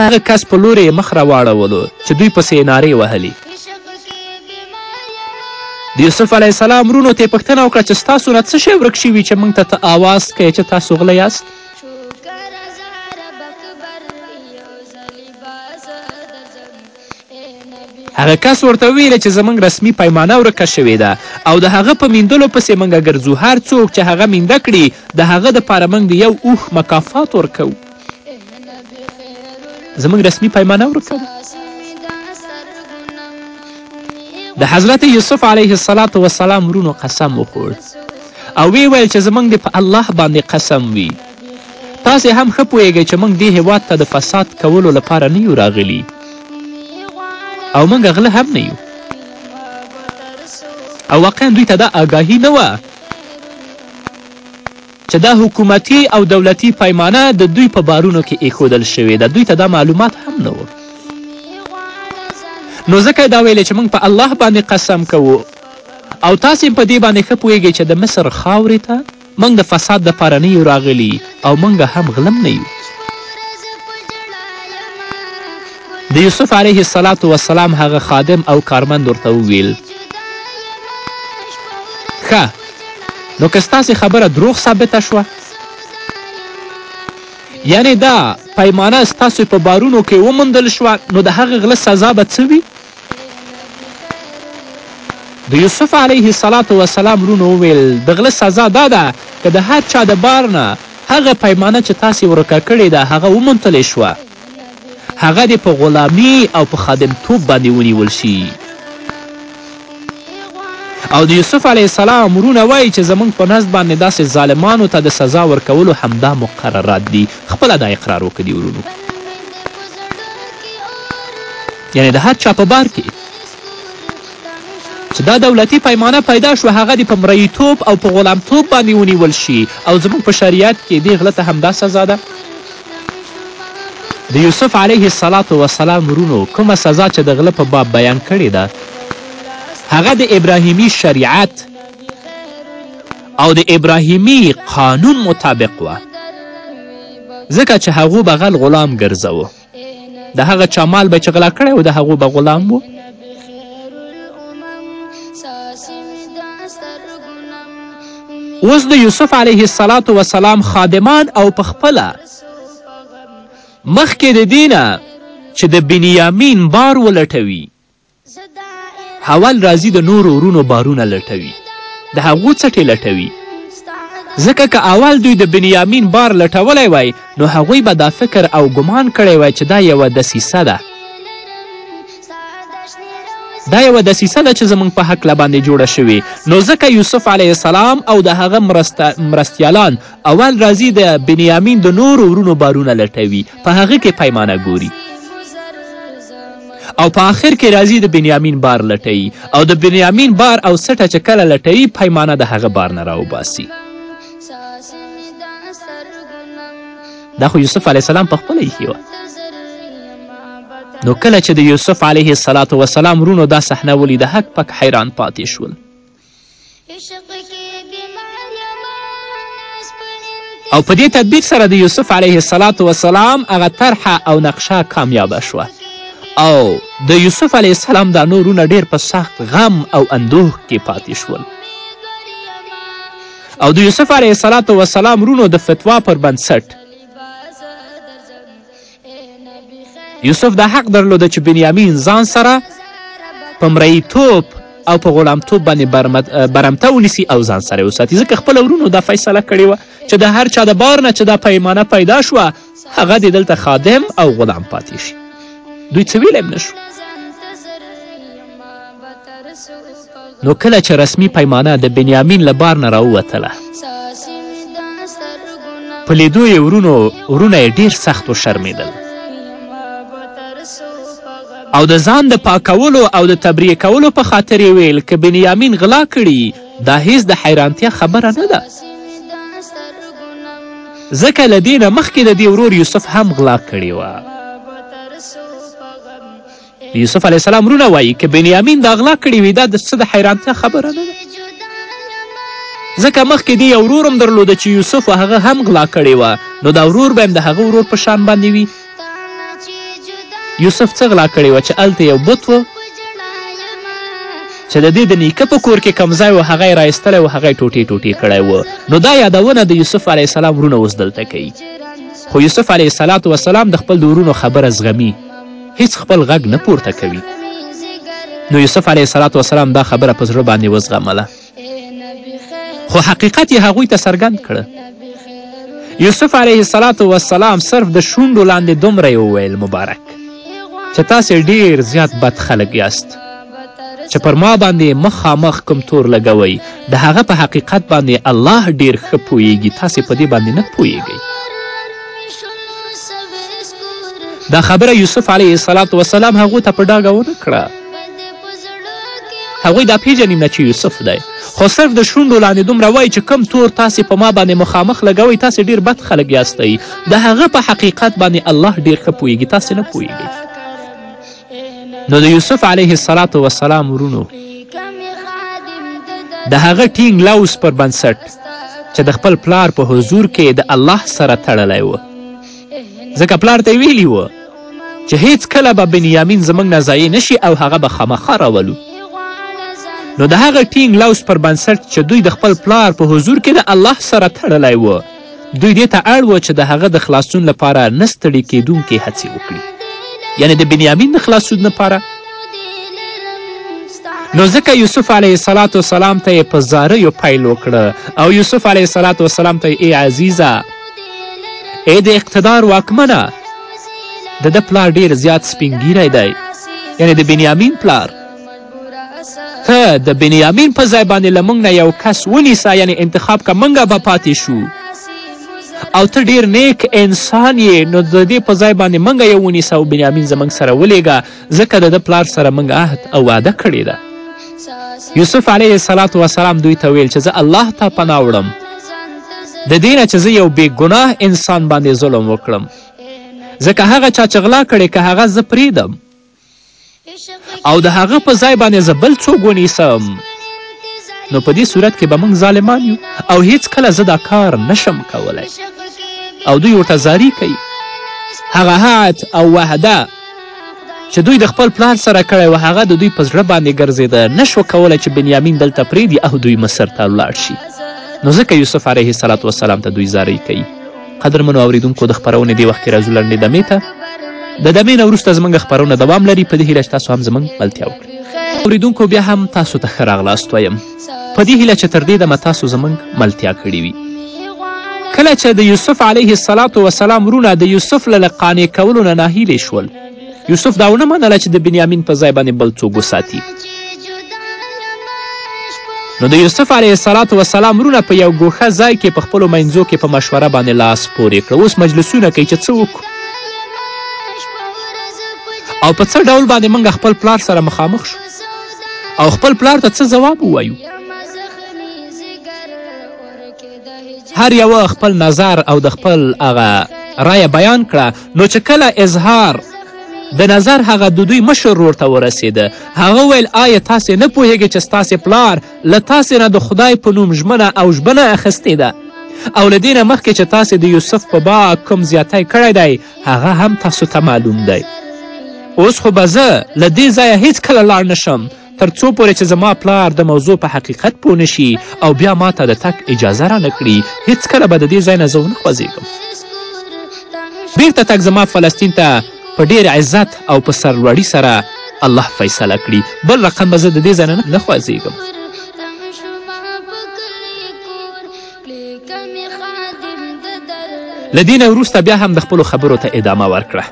هغه کس په لورې یې مخ راواړولو چې دوی پسې یې نارې وهلې د یوسف علیه السلام وروڼو ته یې پوښتنه وکړه چې ستاسو نه څه شی ورک شوي چې موږ ته ته آواز کوې چې تاسو غله یاست هغه کس ورته ویل چې زموږ رسمي پیمانه ورکه شوې ده او د هغه په میندلو پسې موږ ګرځو هر څوک چې هغه مینده کړي د هغه دپاره موږ د یو اوښ مکافات ورکوو زموږ رسمي پیمانه ورک کړه د حضرت یوسف علیه السلام وسلام ورونو قسم وخوړ او وی ویل چې زموږ د په الله باندې قسم وي تاسې هم ښه پوهیږئ چې موږ دې هیواد ته د فساد کولو لپاره نه یو راغلي او موږ غله هم نه یو او واقعا دوی ته دا آګاهي نه وه چې دا حکومتي او دولتي پیمانه د دوی په بارونو کې ایښودل شوې ده، دوی ته دا معلومات هم نه وو. نو ځکه یې دا ویلې چې موږ په الله باندې قسم کوو او تاسې په دې باندې ښه پوهیږئ چې د مصر خاورې ته موږ د فساد دپاره نه یو راغلي او موږ هم غلم نه یو. د یوسف علیه السلام وسلام هغه خادم او کارمند ورته وویل ښه نو که ستاسې خبره دروغ ثابته شوه یعنې دا پیمانه ستاسو په بارونو کې وموندل شوه نو د هغه غله سزا به څه وي د یوسف علیه السلام وسلام رونو وویل د غله سزا دا ده که د هر چا د بار نه هغه پیمانه چې تاسې ورکه کړې ده هغه وموندل شوه هغه دې په غلامي او په خادمتوب باندې ونیول شي او د یوسف علیه السلام ورونه وایي چې زموږ په نزد باندې داسې ظالمانو ته د سزا ورکولو همدا مقررات دي خپله دا اقرار وکړه دي ورونو یعنی د هر چا په بار کې چې دا دولتي پیمانه پیدا شوه هغه دې په مریتوب او په غلامتوب باندې ونیول شي او زموږ په شریعت کې دې غله ته همدا سزا ده د یوسف علیه السلام وسلام ورونو کومه سزا چې د غله په باب بیان کړې ده هغه د ابراهیمي شریعت او د ابراهیمي قانون مطابق وه ځکه چې هغو به غل غلام ګرځوه د هغه چا مال به چې غلا کړی و د هغو به غلام و اوس د یوسف علیه السلام وسلام خادمان او په خپله مخکې د دې نه چې د بنیامین بار ولټوي حول راځي د نورو ورونو بارونه لټوي د هغو څټې لټوي ځکه که اول دوی د بنیامین بار لټولی وای نو هغوی به دا فکر او ګمان کړی وای چې دا یوه دسیسه ده دا یوه دسیسه ده چې زموږ په هکله باندې جوړه شوې نو ځکه یوسف علیه السلام او د هغه مرستیالان اول راځي د بنیامین د نورو ورونو بارونه لټوي په هغه کې پیمانه ګوري او په آخر کې راځي د بنیامین بار لټوي او د بنیامین بار او سټه چې کله لټوي پیمانه د هغه بار نه راوباسي دا خو یوسف علیه السلام په خپله ایښې وه نو کله چې د یوسف علیه السلام وسلام ورونو دا صحنه ولیده هک پک حیران پاتې شول او په دې تدبیر سره د یوسف علیه السلام وسلام هغه طرحه او نقشه کامیابه شوه او د یوسف علیه السلام دا نورونه ډیر په سخت غم او اندوه کې پاتې شول او د یوسف علیه السلام وسلام رونو د فتوا پر بنسټ یوسف دا حق درلوده چې بنیامین ځان سره په مریتوب او په غلامتوب باندې برمته ونیسي او ځان سره وساتي ځکه خپل ورونو دا فیصله کړې وه چې د هر چا د بار نه چې دا پیمانه پیدا شوه هغه دې دلته خادم او غلام پاتې شي دوی څه ویلی هم نشو نو کله چې رسمي پیمانه د بنیامین له بار نه راووتله په لیدو یې ورونو ورونه یې ډیر سخت وشرمیدل او د ځان د پاکولو او د تبریه کولو په خاطر یې ویل که بنیامین غلا کړي دا هیڅ د حیرانتیا خبره نه ده ځکه له دې نه مخکې د دې ورور یوسف هم غلا کړې وه یوسف علیه السلام ورونه وایي که بنیامین دا غلا کړې وي دا د څه د حیرانتیا خبره نه ده ځکه مخکې دې یو ورور هم درلوده چې یوسف هغه هم غلا کړې وه نو دا ورور به هم د هغه ورور په شان باندې وي یوسف څه غلا کړې وه چې هلته یو بت و چې د دې د نیکه په کور کې کم ځای و هغه یې رایستلی و هغه یې ټوټې ټوټې کړی و نو دا یادونه د یوسف علیه السلام وروڼه اوس دلته کوي خو یوسف علیه السلام وسلام د خپل د وروڼو خبره زغمي هیڅ خپل غږ نه پورته کوي نو یوسف علیه السلام دا خبره په زړه باندې وزغمله خو حقیقت یې هغوی ته څرګند کړه یوسف علیه السلام وسلام صرف د شونډو لاندې دومره یې وویل مبارک چې تاسې ډیر زیات بد خلک یاست چې پر ما باندې مخامخ کوم تور لګوئ د هغه په حقیقت باندې الله ډیر ښه پوهیږي تاسې په دې باندې نه پوهیږئ دا خبره یوسف علیه السلام هغو ته په ډاګه ونه کړه هغوی دا پیژني نه چې یوسف دی خو صرف د شونډو لاندې دومره وایي چې کم تور تاسې په ما باندې مخامخ لګوئ تاسې ډیر بد خلک یاستئ د هغه په حقیقت باندې الله ډیر ښه پوهیږي تاسې نه پوهیږئ نو د یوسف علیه السلام وسلام ورونو د هغه ټینګ لوز پر بنسټ چې د خپل پلار په حضور کې د الله سره تړلی و ځکه پلار ته یې ویلي و چې هیڅ کله به بنیامین زموږ نه ضایع نشي او هغه به خامخا راولو نو د هغه ټینګ لوز پر بنسټ چې دوی د خپل پلار په حضور کې د الله سره تړلی و دوی دې ته اړ و چې د هغه د خلاصون لپاره نه ستړې کیدونکې هڅې وکړي یعنی د بنیامین د خلاصون لپاره نو ځکه یوسف علیه صلات وسلام ته یې په زاریو پیل وکړه او یوسف علیه صلات وسلام ته یې ای عزیزه ای د اقتدار واکمنه د ده پلار ډیر زیات سپین ګیری دی یعنی د بنیامین پلار ته د بنیامین په ځای باندې له موږ نه یو کس ونیسه یعنی انتخاب که موږ به پاتې شو او ته ډیر نیک انسان یې نو د دې په ځای باندې موږ یو ونیسه او بنیامین زموږ سره ولیږه ځکه د ده پلار سره موږ عهد او وعده کړې ده یوسف علیه السلام وسلام دوی ته ویل چې زه الله ته پناه وړم د دې نه چې زه یو بې ګناه انسان باندې ظلم وکړم ځکه هغه چا چې غلا کړې که هغه زه پریږدم او د هغه په ځای باندې زه بل څوک ونیسم نو په دې صورت کې به موږ ظالمان یو او هیڅ کله زه دا کار نشم کولی او دوی ورته زاری کوي هغه عهد او وحده چې دوی د خپل پلار سره کړی و هغه د دوی په زړه باندې ګرځېده نه شو کولی چې بنیامین دلته پرېږدي او دوی مصر ته لاړ شي نو ځکه یوسف علیه السلام وسلام ته دوی زارۍ کوي قدرمنو اوریدونکو د خپرونې دې وخت کې راځو لنډې دمې ته د دمې نه وروسته زموږ خپرونه دوام لري په دې هیله چې تاسو هم زموږ ملتیا وکړئ اوریدونکو بیا هم تاسو ته ښه راغلاست وایم په دې هیله چې تر دې دمه تاسو زموږ ملتیا کړې وي کله چې د یوسف علیه السلام وسلام وروڼه د یوسف له له قانع کولو نه ناهیلې شول یوسف دا ونه منله چې د بنیامین په ځای باندې بل څوک وساتي نو د یوسف علیه السلام وسلام وروڼه په یو ګوښه ځای کې په خپلو منځو کې په مشوره باندې لاس پورې کړه اوس مجلسونه کوي چې څه وکړو او په څه ډول باندې موږ خپل پلار سره مخامخ شو او خپل پلار ته څه ځواب ووایو هر یوه خپل نظر او د خپل هغه رایه بیان کړه نو چې کله اظهار د نظر هغه د دوی مشر ورور ته ورسېده هغه ویل آیا تاسې نه پوهیږئ چې ستاسې پلار له تاسې نه د خدای په نوم ژمنه او ژبنه اخیستې ده او له دې نه مخکې چې تاسې د یوسف په باب کوم زیاتی کړی دی هغه هم تاسو ته معلوم دی اوس خو به زه له دې ځایه هیڅکله لاړ نه شم تر څو پورې چې زما پلار د موضوع په حقیقت پوه نه شي او بیا ما ته د تک اجازه را نه کړي هیڅکله به د دې ځای نه زه ونه خوځېږم بیرته تک زما فلسطین ته په ډیر عزت او په سرلوړي سره الله فیصله کړي بل رقم به زه د دې ځای نه نه خوځېږم له دې نه وروسته بیا هم د خپلو خبرو ته ادامه ورکړه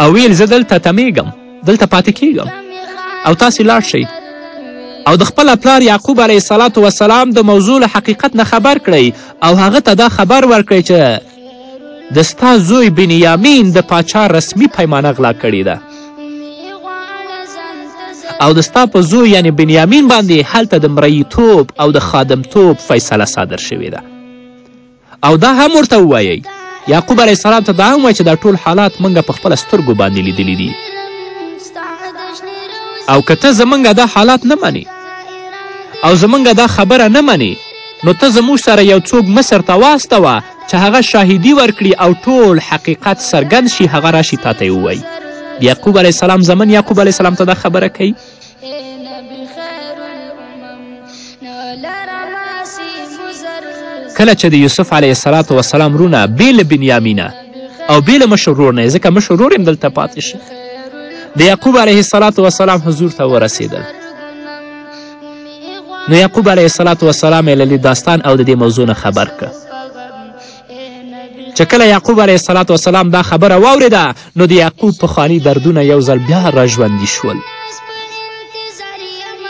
او ویل زه دلته تمیږم دلته پاتې کیږم او تاسې لاړ شئ او د خپل پلار یعقوب علیه السلام د موضوع له حقیقت نه خبر کړئ او هغه ته دا خبر ورکړئ چې د ستا زوی بنیامین د پاچا رسمي پیمانه غلا کړې ده او د ستا په زوی یعنی بنیامین باندې هلته د مریتوب او د خادمتوب فیصله صادر شوې ده او دا هم ورته ووایئ یعقوب علیه السلام ته دا هم وایي چې دا ټول حالات موږ په خپله سترګو باندې لیدلی دي او که ته زمونږ دا حالات نه منې او زمونږ دا خبره نه منې نو ته زموږ سره یو څوک مصر ته واستوه چې هغه شاهدي ورکړي او ټول حقیقت څرګند شي هغه راشي تا ته یې ووایي یعقوب علیه السلام زمن یعقوب علیه السلام ته دا خبره کوي کله چې د یوسف علیه السلام وسلام رونه بې له بنیامینه او بې له مشر ورور نه یې ځکه مشر ورور هم دلته پاتې شي د یعقوب علیه السلام حضور ته ورسېدل نو یعقوب علیه السلام وسلام یې له داستان او د دې موضوع نه خبر که چې کله یعقوب علیه السلام وسلام دا خبره واورېده نو د یعقوب پخواني دردونه یو ځل بیا راژوندي شول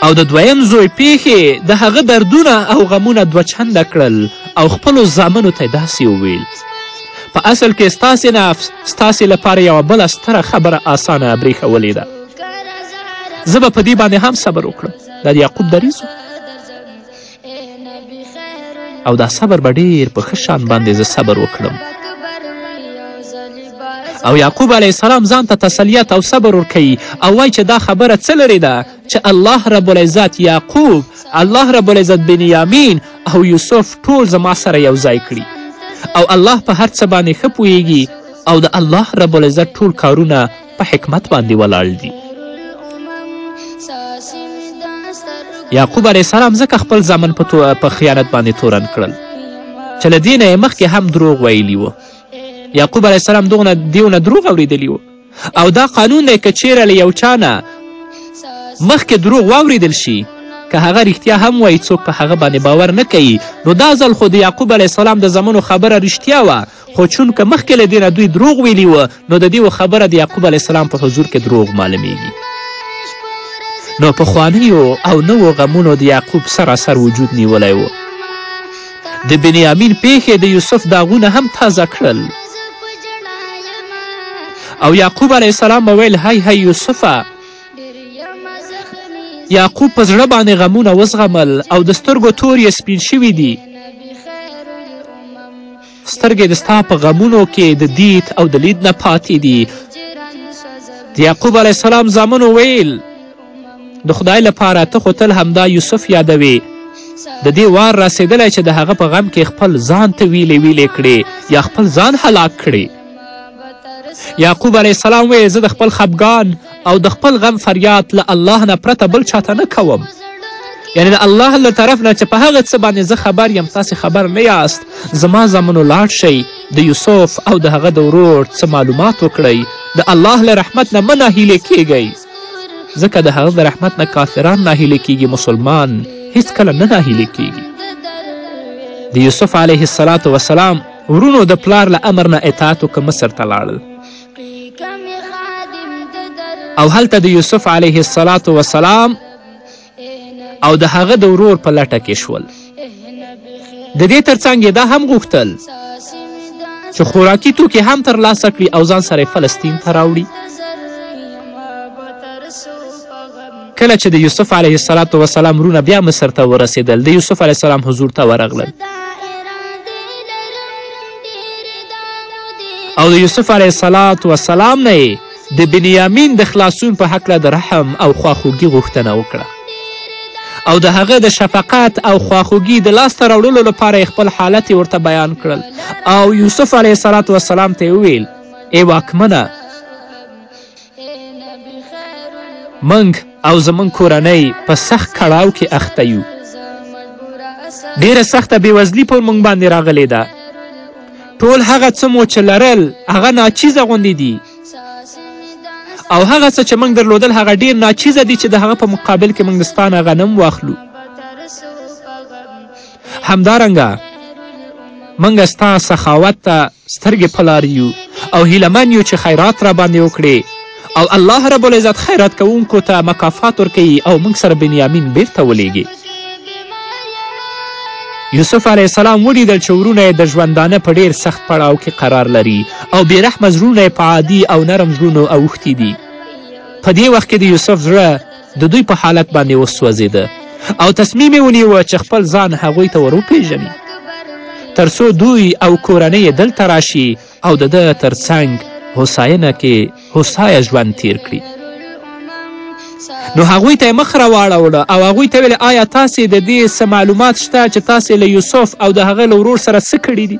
او د دویم زوی پیښې د هغه دردونه او غمونه دوه چنده کړل او خپلو زامنو ته داسې وویل په اصل کې ستاسې نفس ستاسې لپاره یوه بله ستره خبره اسانه برېښولې ده زه به په دې باندې هم صبر وکړم دا د یعقوب دریځ او دا صبر به ډیر په ښه شان باندې زه صبر وکړم او یعقوب علیه السلام ځان ته تسلیت او صبر ورکوي او وایي چې دا خبره څه لرې ده چې الله رب العزت یعقوب الله رب العزت بنیامین او یوسف ټول زما سره یو ځای کړي او الله په هر څه باندې ښه پوهیږي او د الله رب العزت ټول کارونه په حکمت باندې ولاړ دي یعقوب علیه السلام ځکه خپل زامن په, تو... په خیانت باندې تورن کړل چې له دې نه یې مخکې هم دروغ ویلي و یعقوب علیه السلام دغونه دیو نه دروغ اورېدلي و او دا قانون دی که چیرې له یو چا نه مخکې دروغ واوریدل شي که هغه رښتیا هم وایي څوک په هغه باندې باور نه کوي نو دا ځل خو د یعقوب علیه السلام د زمنو خبره رښتیا وه خو چونکه مخکې له دې نه دوی دروغ ویلي و نو د دیو خبره د یعقوب علیه السلام په حضور کې دروغ معلومیږي نو پخوانیو او نوو غمونو د یعقوب سراسر وجود نیولی و د بنیامین پیښې د یوسف داغونه هم تازه کړل او یعقوب علیه السلام به ویل هی هی یوسفه یعقوب په زړه باندې غمونه وزغمل او د سترګو تور یې سپین شوي دي سترګې د ستا په غمونو کې د دید او د لید نه پاتې دي د یعقوب علیه السلام زامنو ویل د خدای لپاره ته خو تل همدا یوسف یادوې د دې وار رسېدلی چې د هغه په غم کې خپل ځان ته ویلې ویلې کړې یا خپل ځان هلاک کړې یعقوب علیه السلام ویې زه د خپل خپګان او د خپل غم فریاد له الله نه پرته بل چاته نه کوم یعنی د الله له طرف نه چې په هغه څه باندې زه خبر یم تاسې خبر نه یاست زما زامنو لاړ شئ د یوسف او د هغه د ورور څه معلومات وکړئ د الله له رحمت نه مه ناهیلې کیږئ ځکه د هغه د رحمت نه کافران ناهیلې کیږي مسلمان هیڅکله نه ناهیلې کیږي د یوسف علیه السلام ورونو د پلار له امر نه اطاعت وکړه مصر ته لاړل او هلته د یوسف علیه السلام وسلام او د هغه د ورور په لټه کې شول د دې ترڅنګ یې دا هم غوښتل چې خوراکي توکي هم ترلاسه کړي او ځان سره فلسطین ته راوړي کله چې د یوسف علیه السلام وسلام وروڼه بیا مصر ته ورسېدل د یوسف علیه السلام حضور ته ورغلل او د یوسف علیه السلام وسلام نه د بنیامین د خلاصون په هکله د رحم او خواخوږي غوښتنه وکړه او د هغه د شفقت او خواخوږي د لاسته راوړلو لپاره خپل حالت ورته بیان کړل او یوسف علیه السلام ته یې وویل ای واکمنه موږ او زموږ کورنۍ په سخت کړاو کې اخته یو ډیره سخته بېوزلي پر موږ باندې راغلې ده ټول هغه څه مو چې لرل هغه ناچیزه غوندې دي او هغه څه چې موږ درلودل هغه ډیر ناچیزه دي چې د هغه په مقابل کې موږ د ستانه غنم واخلو همدارنګه موږ ستا سخاوت ته سترګې پلار یو او هیله من یو چې خیرات را باندې وکړې او الله رب العزت خیرات کوونکو ته مکافات ورکوي او موږ سره بنیامین بیرته ولیږي یوسف علیه السلام ولیدل چې ورونه یې د ژوندانه په ډیر سخت پړاو کې قرار لري او بېرحمه زړونه یې په عادي او نرم زړونو اوښتي دي په دې وخت کې د یوسف زړه د دوی په حالت باندې وسوځېده او تصمیم یې ونیوه چې خپل ځان هغوی ته ور وپېژني تر څو دوی او کورنۍ یې دلته راشي او د ده تر څنګ هوساینه کې هوسایه ژوند تیر کړي نو هغوی ته یې مخ راواړوله او هغوی ته ویل آیا تاسې د دې څه معلومات شته چې تاسې له یوسف او د هغه له ورور سره څه کړي دي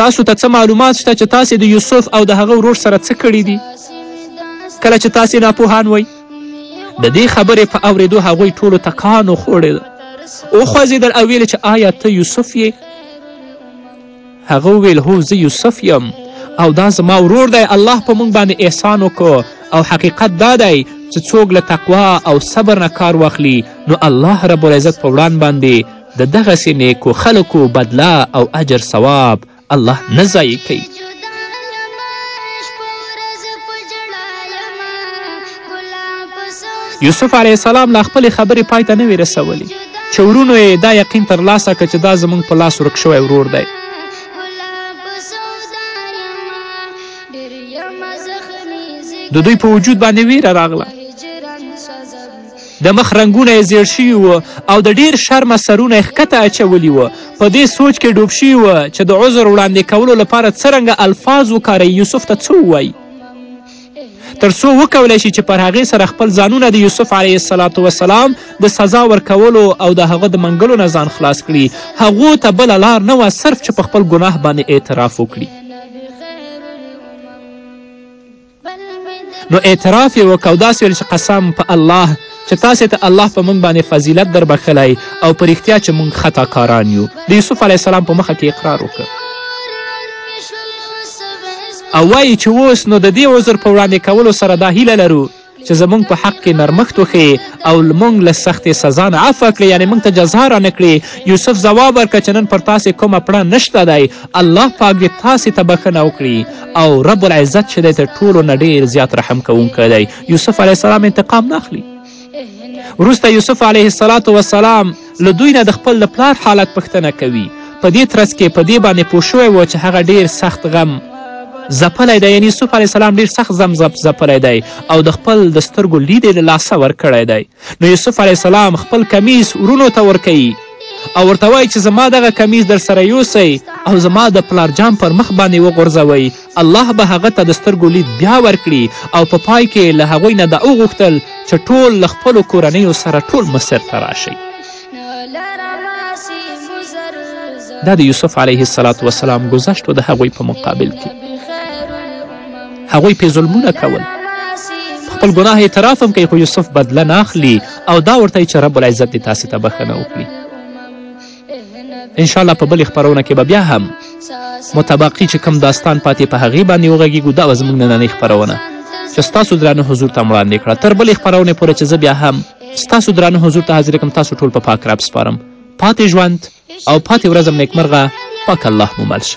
تاسو ته څه معلومات شته چې تاسې د یوسف او د هغه ورور سره څه کړي دي کله چې تاسې ناپوهان وئ د دې خبرې په اوریدو هغوی ټولو ته کان وخوړېده وخوځېدل او ویل چې آیا ته یوسف یې هغه وویل هو زه یوسف یم او دا زما ورور دی الله په موږ باندې احسان وکړو او حقیقت دا دی چې څوک له تقوا او صبر نه کار واخلي نو الله رب العزت په وړاند باندې د دغسې نیکو خلکو بدله او اجر ثواب الله نه ضایع کوي یوسف علیه السلام لا خپلې خبرې پای ته نه وې رسولې چې ورونو یې دا یقین ترلاسه کړه چې دا زموږ په لاس ورک شوی ورور دی د دوی په وجود باندې ویره راغله د مخ رنګونه یې زیړ شوي وو او د ډیر شرمه سرونه یې ښکته اچولي وو په دې سوچ کې ډوب شوي وو چې د عذر وړاندې کولو لپاره څرنګه الفاظ وکاروي یوسف ته څه ووایي تر څو وکولی شي چې پر هغې سره خپل ځانونه د یوسف علیه السلام وسلام د سزا ورکولو او د هغه د منګلو نه ځان خلاص کړي هغو ته بله لار نه وه صرف چې په خپل ګناه باندې اعتراف وکړي نو اعتراف یې وکړ او داسې ویل چې قسم په الله چې تاسې ته الله په موږ باندې فضیلت در بخښلی او په رښتیا چې موږ خطا کاران یو د یوسف علیه السلام په مخه کې اقرار وکړ او وایي چې اوس نو د دې عذر په وړاندې کولو سره دا هیله لرو چې زموږ په حق کې نرمښت وښیې او موږ له سختې سزا نه عفوه کړې یعنې موږ ته جزا رانه کړې یوسف ځواب ورکړه چې نن پر تاسې کومه پړه نشته دی الله پاک دې تاسې ته بښنه وکړي او رب العزت چې دی تر ټولو نه ډېر زیات رحم کوونکی دی یوسف علیه السلام انتقام نه اخلي وروسته یوسف علیه السلام وسلام له دوی نه د خپل د پلار حالت پوښتنه کوي په دې ترڅ کې په دې باندې پوه شوی و چې هغه ډیر سخت غم ځپلی دی یعنی یوسف علیه السلام ډیر سخت زم زپلی دی او د خپل د سترګو لید یې له لاسه ورکړی دی نو یوسف علیه السلام خپل کمیس ورونو ته ورکوي او ورته وایي چې زما دغه کمیس در سره یوسئ او زما د پلارجان پر مخ باندې وغورځوئ الله به هغه ته د سترګو لید بیا ورکړي او په پا پای کې له هغوی نه دا وغوښتل چې ټول له خپلو کورنیو سره ټول مصر ته راشئ دا د یوسف علیه السلام ګذشت و د هغوی په مقابل کې هغوی پې ظلمونه کول خپل ګناه اعتراف هم کوي خو یوسف بدله نه اخلي او دا ورته چې رب العزت دې تاسې ته بښنه وکړي انشاءالله په بلې خپرونه کې به بیا هم متباقي چې کم داستان پاتې په هغې باندې وغږیږو دا به زموږ نننۍ خپرونه چې ستاسو درانه حضور ته وړاندې کړه تر بلې خپرونې پورې چې زه بیا هم ستاسو درانه حضور ته حاضر کوم تاسو ټول په پاک رب سپارم پاتې ژوند او پاتې ورځم نیکمرغه پاک الله مو مل شه